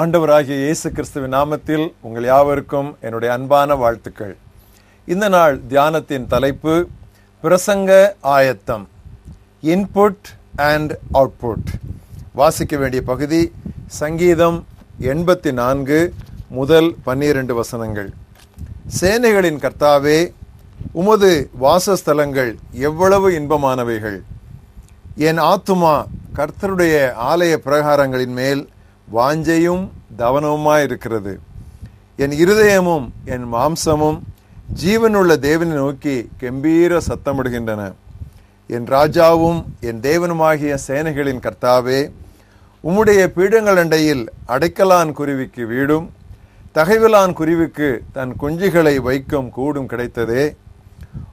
ஆண்டவராகிய இயேசு கிறிஸ்துவின் நாமத்தில் உங்கள் யாவருக்கும் என்னுடைய அன்பான வாழ்த்துக்கள். இந்த நாள் தியானத்தின் தலைப்பு பிரசங்க ஆயத்தம். இன்புட் அண்ட் அவுட்புட் வாசிக்க வேண்டிய பகுதி சங்கீதம் எண்பத்தி நான்கு முதல் பன்னிரண்டு வசனங்கள். சேனைகளின் கர்த்தாவே உமது வாசஸ்தலங்கள் எவ்வளவு இன்பமானவைகள். என் ஆத்துமா கர்த்தருடைய ஆலய பிரகாரங்களின் மேல் வாஞ்சையும் தவனவுமாயிருக்கிறது என் இருதயமும் என் மாம்சமும் ஜீவனுள்ள தேவனை நோக்கி கம்பீர சத்தமிடுகின்றன. என் ராஜாவும் என் தேவனுமாகிய சேனைகளின் கர்த்தாவே உம்முடைய பீடங்கள் அண்டையில் அடைக்கலான் குருவிக்கு வீடும் தகைவிலான் குருவிக்கு தன் குஞ்சுகளை வைக்கும் கூடும் கிடைத்ததே.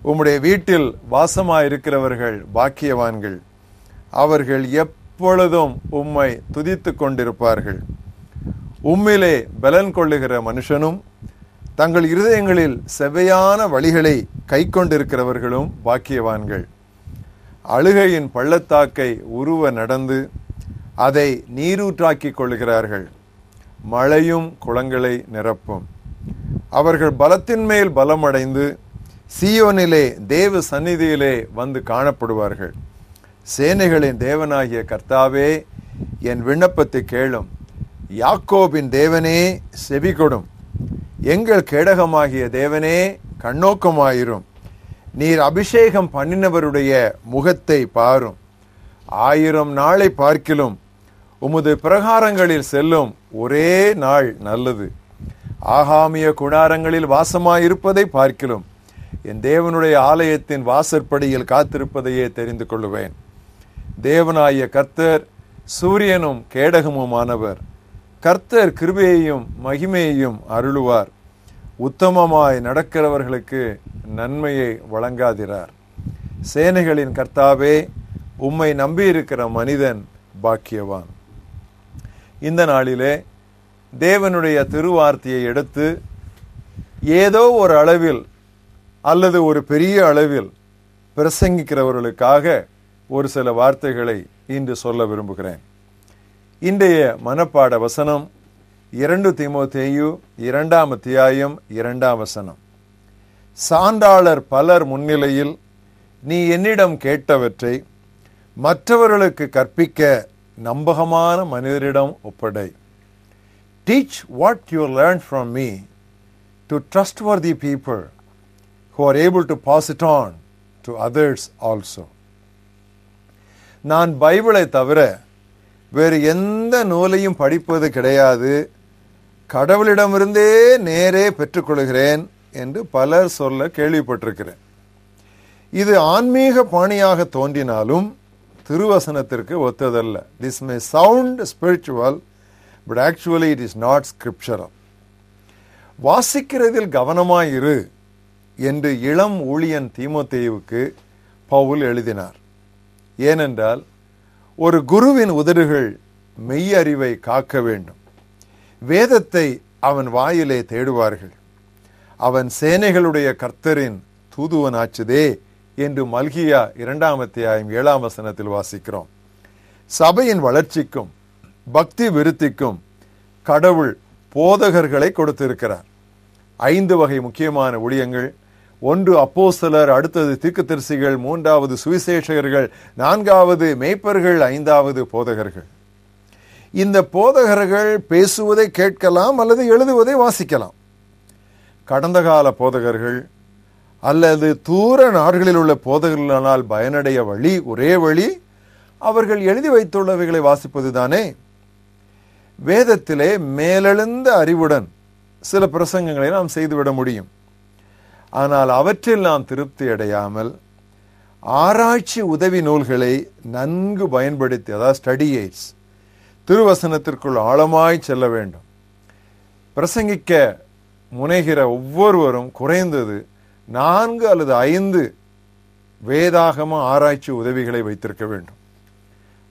உம்முடைய வீட்டில் வாசமாயிருக்கிறவர்கள் பாக்கியவான்கள். அவர்கள் எப் எப்பொழுதும் உம்மை துதித்து கொண்டிருப்பார்கள். உம்மிலே பலன் கொள்ளுகிற மனுஷனும் தங்கள் இருதயங்களில் செவ்வையான வழிகளை கை கொண்டிருக்கிறவர்களும் பாக்கியவான்கள். அழுகையின் பள்ளத்தாக்கை உருவ நடந்து அதை நீரூற்றாக்கிக் கொள்கிறார்கள். மழையும் குளங்களை நிரப்பும். அவர்கள் பலத்தின் மேல் பலமடைந்து சியோனிலே தேவ சந்நிதியிலே வந்து காணப்படுவார்கள். சேனைகளின் தேவனாகிய கர்த்தாவே என் விண்ணப்பத்தை கேளும். யாக்கோபின் தேவனே செவி கொடும் எங்கள் கேடகமாகிய தேவனே கண்ணோக்கமாயிரும். நீர் அபிஷேகம் பண்ணினவருடைய முகத்தை பாரும். ஆயிரம் நாளை பார்க்கிலும் உமது பிரகாரங்களில் செல்லும் ஒரே நாள் நல்லது. ஆகாமிய குடாரங்களில் வாசமாயிருப்பதை பார்க்கிலும் என் தேவனுடைய ஆலயத்தின் வாசற்படியில் காத்திருப்பதையே தெரிந்து கொள்ளுவேன். தேவனாய கர்த்தர் சூரியனும் கேடகமுமானவர். கர்த்தர் கிருபையையும் மகிமையையும் அருளுவார். உத்தமமாய் நடக்கிறவர்களுக்கு நன்மையை வழங்காதிரார். சேனைகளின் கர்த்தாவே உம்மை நம்பியிருக்கிற மனிதன் பாக்கியவான். இந்த நாளிலே தேவனுடைய திருவார்த்தையை எடுத்து ஏதோ ஒரு அளவில் அல்லது ஒரு பெரிய அளவில் பிரசங்கிக்கிறவர்களுக்காக ஒரு சில வார்த்தைகளை இன்று சொல்ல விரும்புகிறேன். இன்றைய மனப்பாட வசனம் இரண்டு திமுத்தேயு இரண்டாம் அத்தியாயம் இரண்டாம் வசனம். சான்றாளர் பலர் முன்னிலையில் நீ என்னிடம் கேட்டவற்றை மற்றவர்களுக்கு கற்பிக்க நம்பகமான மனிதரிடம் ஒப்படை. Teach what you learn from me to trustworthy the people who are able to pass it on to others also நான் பைபிளை தவிர வேறு எந்த நூலையும் படிப்பது கிடையாது. கடவுளிடமிருந்தே நேரே பெற்றுக்கொள்கிறேன் என்று பலர் சொல்ல கேள்விப்பட்டிருக்கிறேன். இது ஆன்மீக பாணியாக தோன்றினாலும் திருவசனத்திற்கு ஒத்ததல்ல. This may sound spiritual but actually it is not scriptural வாசிக்கிறதில் கவனமாயிரு என்று இளம் ஊழியன் தீமோத்தேவுக்கு பவுல் எழுதினார். ஏனென்றால் ஒரு குருவின் உதடுகள் மெய் அறிவை காக்க வேண்டும். வேதத்தை அவன் வாயிலே தேடுவார்கள். அவன் சேனைகளுடைய கர்த்தரின் தூதுவனாச்சுதே என்று மல்கியா இரண்டாம் அத்தியாயம் ஏழாம் வசனத்தில் வாசிக்கிறோம். சபையின் வளர்ச்சிக்கும் பக்தி விருத்திக்கும் கடவுள் போதகர்களை கொடுத்திருக்கிறார். ஐந்து வகை முக்கியமான ஊழியங்கள் ஒன்று அப்போ சிலர் அடுத்தது தீர்க்கதரிசிகள் மூன்றாவது சுவிசேஷகர்கள் நான்காவது மேய்ப்பர்கள் ஐந்தாவது போதகர்கள். இந்த போதகர்கள் பேசுவதை கேட்கலாம் அல்லது எழுதுவதை வாசிக்கலாம். கடந்த கால போதகர்கள் அல்லது தூர நாடுகளில் உள்ள போதகர்களால் பயனடைய வழி ஒரே வழி அவர்கள் எழுதி வைத்துள்ளவைகளை வாசிப்பது தானே வேதத்திலே மேலெழுந்த அறிவுடன் சில பிரசங்கங்களை நாம் செய்துவிட முடியும். ஆனால் அவற்றில் நாம் திருப்தி அடையாமல் ஆராய்ச்சி உதவி நூல்களை நன்கு பயன்படுத்தி அதாவது ஸ்டடி எய்ட்ஸ் திருவசனத்திற்குள் ஆழமாய் செல்ல வேண்டும். பிரசங்கிக்க முனைகிற ஒவ்வொருவரும் குறைந்தது நான்கு அல்லது ஐந்து வேதாகம ஆராய்ச்சி உதவிகளை வைத்திருக்க வேண்டும்.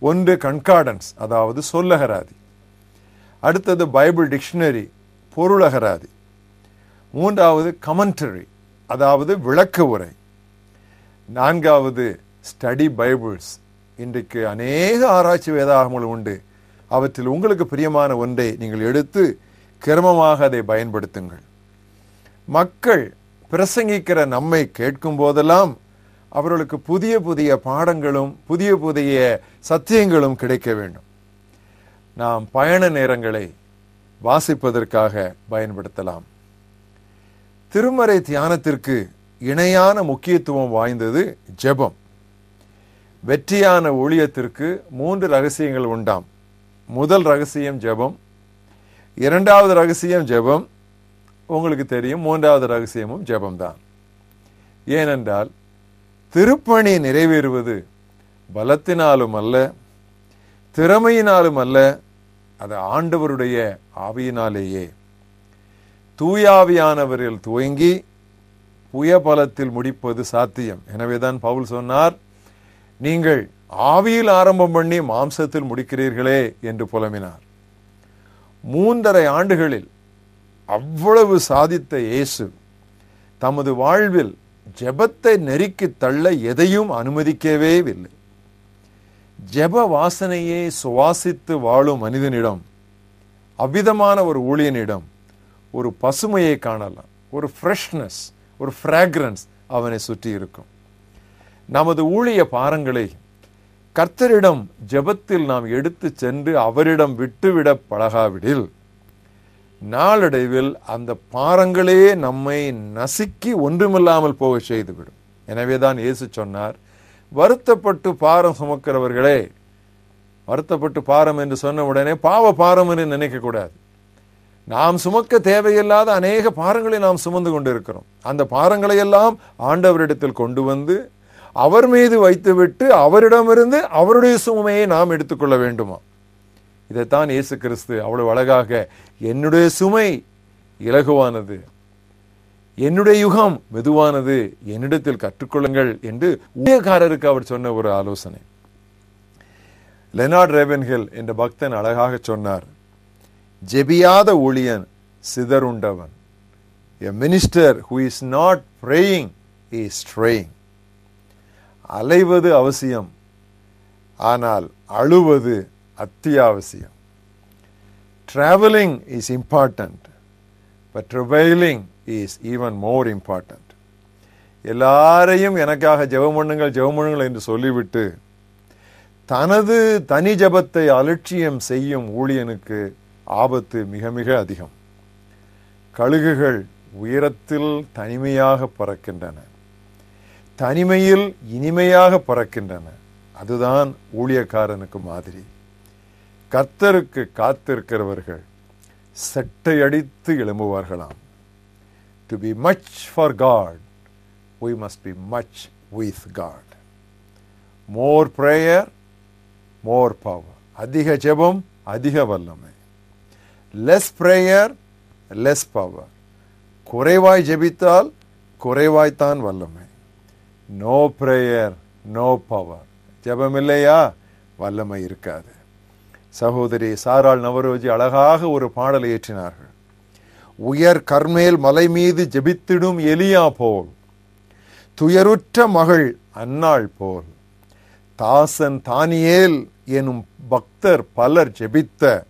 ஒன்று கண்கார்டன்ஸ் அதாவது சொல்லகராதி. அடுத்தது பைபிள் டிக்ஷனரி பொருளகராதி. மூன்றாவது கமெண்டரி அதாவது விளக்க உரை. நான்காவது ஸ்டடி பைபிள்ஸ் இன்றைக்கு அநேக ஆராய்ச்சி வேதாகங்கள் உண்டு. அவற்றில் உங்களுக்கு பிரியமான ஒன்றை நீங்கள் எடுத்து கிரமமாக அதை பயன்படுத்துங்கள். மக்கள் பிரசங்கிக்கிற நம்மை கேட்கும் போதெல்லாம் அவர்களுக்கு புதிய புதிய பாடங்களும் புதிய புதிய சத்தியங்களும் கிடைக்க வேண்டும். நாம் பயண நேரங்களை வாசிப்பதற்காக பயன்படுத்தலாம். திருமறை தியானத்திற்கு இணையான முக்கியத்துவம் வாய்ந்தது ஜெபம். வெற்றியான ஊழியத்திற்கு மூன்று ரகசியங்கள் உண்டாம். முதல் ரகசியம் ஜெபம். இரண்டாவது ரகசியம் ஜெபம். உங்களுக்கு தெரியும் மூன்றாவது ரகசியமும் ஜெபம்தான். ஏனென்றால் திருப்பணி நிறைவேறுவது பலத்தினாலும் அல்ல திறமையினாலும் அல்ல அது ஆண்டவருடைய ஆவியினாலேயே. தூயாவியானவரில் துவங்கி புயபலத்தில் முடிப்பது சாத்தியம். எனவேதான் பவுல் சொன்னார் நீங்கள் ஆவியில் ஆரம்பம் பண்ணி மாம்சத்தில் முடிக்கிறீர்களே என்று புலம்பினார். மூன்றரை ஆண்டுகளில் அவ்வளவு சாதித்த இயேசு தமது வாழ்வில் ஜெபத்தை நெருக்கி தள்ள எதையும் அனுமதிக்கவே இல்லை. ஜெப வாசனையை சுவாசித்து வாழும் மனிதனிடம் அவ்விதமான ஒரு ஊழியனிடம் ஒரு பசுமையை காணலாம். ஒரு ஃப்ரெஷ்னஸ் ஒரு ஃப்ராக்ரன்ஸ் அவனை சுற்றி இருக்கும். நமது ஊழிய பாரங்களை கர்த்தரிடம் ஜெபத்தில் நாம் எடுத்து சென்று அவரிடம் விட்டுவிட பழகாவிடில் நாளடைவில் அந்த பாரங்களே நம்மை நசுக்கி ஒன்றுமில்லாமல் போக செய்துவிடும். எனவேதான் இயேசு சொன்னார் வருத்தப்பட்டு பாரம் சுமக்கிறவர்களே வருத்தப்பட்டு பாரம் என்று சொன்ன உடனே பாவ பாரம் என்று நினைக்கக்கூடாது நாம் சுமக்க தேவையில்லாத அநேக பாரங்களை நாம் சுமந்து கொண்டிருக்கிறோம். அந்த பாரங்களை எல்லாம் ஆண்டவரிடத்தில் கொண்டு வந்து அவர் மீது வைத்துவிட்டு அவரிடமிருந்து அவருடைய சுமையை நாம் எடுத்துக்கொள்ள வேண்டுமா? இதைத்தான் இயேசு கிறிஸ்து அவ்வளவு அழகாக என்னுடைய சுமை இலகுவானது என்னுடைய யுகம் மெதுவானது என்னிடத்தில் கற்றுக்கொள்ளுங்கள் என்று ஊழியக்காரருக்கு அவர் சொன்ன ஒரு ஆலோசனை. லெனார்ட் ரேபன்ஹில் என்ற பக்தன் அழகாக சொன்னார். ஜெபியாத ஊழியன் சிதறுண்டவன். A minister who is not praying is straying அலைவது அவசியம் ஆனால் அழுவது அத்தியாவசியம். Travelling is important but travailing is even more important எல்லாரையும் எனக்காக ஜெபம் பண்ணுங்கள் ஜெபம் பண்ணுங்கள் என்று சொல்லிவிட்டு தனது தனி ஜபத்தை அலட்சியம் செய்யும் ஊழியனுக்கு ஆபத்து மிக மிக அதிகம். கழுகுகள் உயரத்தில் தனிமையாக பறக்கின்றன. தனிமையில் இனிமையாக பறக்கின்றன. அதுதான் ஊழியக்காரனுக்கு மாதிரி. கர்த்தருக்கு காத்திருக்கிறவர்கள் செட்டையடித்து எழும்புவார்களாம். To be much for God we must be much with God more prayer more power அதிக ஜெபம் அதிக வல்லமை. லெஸ் ப்ரேயர் லெஸ் பவர் குறைவாய் ஜெபித்தால் குறைவாய்த்தான் வல்லமை. நோ பிரேயர் நோ பவர் ஜெபம் இல்லையா வல்லமை இருக்காது. சகோதரி சாரால் நவரோஜி அழகாக ஒரு பாடலை ஏற்றினார்கள். உயர் கர்மேல் மலை மீது ஜெபித்திடும் எலியா போல். துயருற்ற மகள் அன்னாள் போல். தாசன் தானியேல் எனும் பக்தர் பலர் ஜெபித்த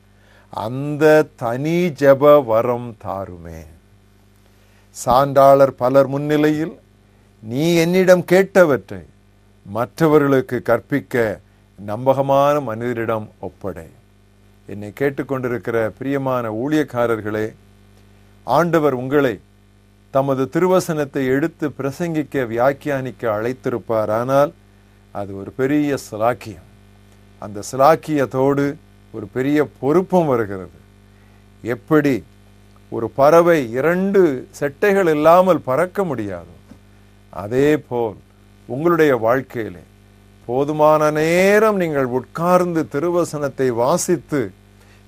அந்த தனி ஜப வரம் தாருமே. சான்றாளர் பலர் முன்னிலையில் நீ என்னிடம் கேட்டவற்றை மற்றவர்களுக்கு கற்பிக்க நம்பகமான மனிதரிடம் ஒப்படை. என்னை கேட்டுக்கொண்டிருக்கிற பிரியமான ஊழியக்காரர்களே ஆண்டவர் உங்களை தமது திருவசனத்தை எடுத்து பிரசங்கிக்க வியாக்கியானிக்க அழைத்திருப்பார். ஆனால் அது ஒரு பெரிய சிலாக்கியம். அந்த சிலாக்கியத்தோடு ஒரு பெரிய பொறுப்பும் வருகிறது. எப்படி ஒரு பறவை இரண்டு செட்டைகள் இல்லாமல் பறக்க முடியாது அதே போல் உங்களுடைய வாழ்க்கையிலே போதுமான நேரம் நீங்கள் உட்கார்ந்து திருவசனத்தை வாசித்து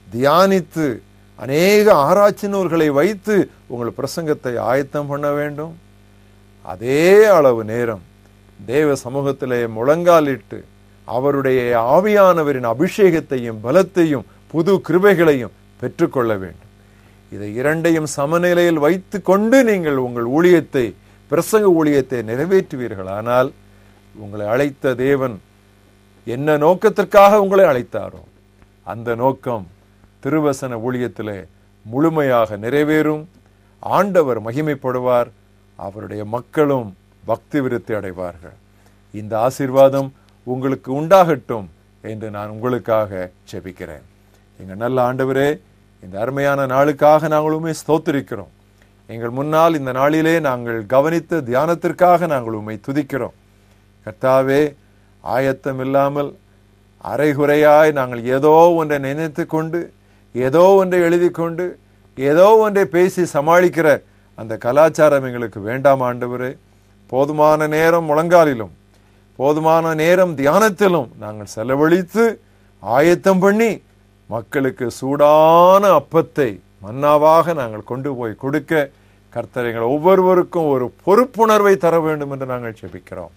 தியானித்து அநேக ஆராய்ச்சி நூல்களை வைத்து உங்கள் பிரசங்கத்தை ஆயத்தம் பண்ண வேண்டும். அதே அளவு நேரம் தேவ சமூகத்திலே முழங்காலிட்டு அவருடைய ஆவியானவரின் அபிஷேகத்தையும் பலத்தையும் புது கிருபைகளையும் பெற்றுக்கொள்ள வேண்டும். இதை இரண்டையும் சமநிலையில் வைத்து கொண்டு நீங்கள் உங்கள் ஊழியத்தை பிரசங்க ஊழியத்தை நிறைவேற்றுவீர்கள் ஆனால் உங்களை அழைத்த தேவன் என்ன நோக்கத்திற்காக உங்களை அழைத்தாரோ அந்த நோக்கம் திருவசன ஊழியத்திலே முழுமையாக நிறைவேறும். ஆண்டவர் மகிமைப்படுவார் அவருடைய மக்களும் பக்தி விருத்தி அடைவார்கள். இந்த ஆசீர்வாதம் உங்களுக்கு உண்டாகட்டும் என்று நான் உங்களுக்காக செபிக்கிறேன் எங்கள் நல்ல ஆண்டவரே இந்த அருமையான நாளுக்காக நாங்களுமே ஸ்தோத்திருக்கிறோம். எங்கள் முன்னால் இந்த நாளிலே நாங்கள் கவனித்த தியானத்திற்காக நாங்கள் உண்மை துதிக்கிறோம். கர்த்தாவே ஆயத்தம் இல்லாமல் அரைகுறையாய் நாங்கள் ஏதோ ஒன்றை நினைத்து கொண்டு ஏதோ ஒன்றை எழுதி கொண்டு ஏதோ ஒன்றை பேசி சமாளிக்கிற அந்த கலாச்சாரம் எங்களுக்கு வேண்டாம் ஆண்டவரே. போதுமான நேரம் முழங்காலிலும் போதுமான நேரம் தியானத்திலும் நாங்கள் செலவழித்து ஆயத்தம் பண்ணி மக்களுக்கு சூடான அப்பத்தை மன்னாவாக நாங்கள் கொண்டு போய் கொடுக்க கர்த்தரைகள் ஒவ்வொருவருக்கும் ஒரு பொறுப்புணர்வை தர வேண்டும் என்று நாங்கள் செபிக்கிறோம்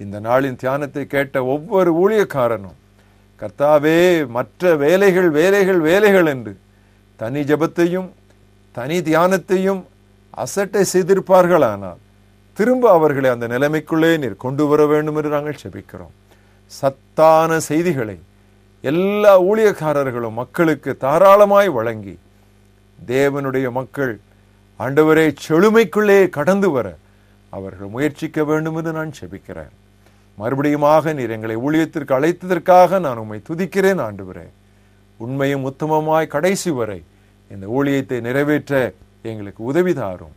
இந்த நாளின் தியானத்தை கேட்ட ஒவ்வொரு ஊழியக்காரனும் கர்த்தாவே மற்ற வேலைகள் வேலைகள் வேலைகள் என்று தனி ஜெபத்தையும் தனி தியானத்தையும் அசட்டை செய்திருப்பார்களானால் திரும்ப அவர்களை அந்த நிலைமைக்குள்ளே நீர் கொண்டு வர வேண்டும் என்று நாங்கள் செபிக்கிறோம். சத்தான செய்திகளை எல்லா ஊழியக்காரர்களும் மக்களுக்கு தாராளமாய் வழங்கி தேவனுடைய மக்கள் ஆண்டவரே செழுமைக்குள்ளே கடந்து வர அவர்கள் முயற்சிக்க வேண்டும் என்று நான் செபிக்கிறேன். மறுபடியுமாக நீர் எங்களை ஊழியத்திற்கு அழைத்ததற்காக நான் உண்மை துதிக்கிறேன் ஆண்டவரே. உண்மையும் உத்தமமாய் கடைசி வரை இந்த ஊழியத்தை நிறைவேற்ற எங்களுக்கு உதவி தாரும்.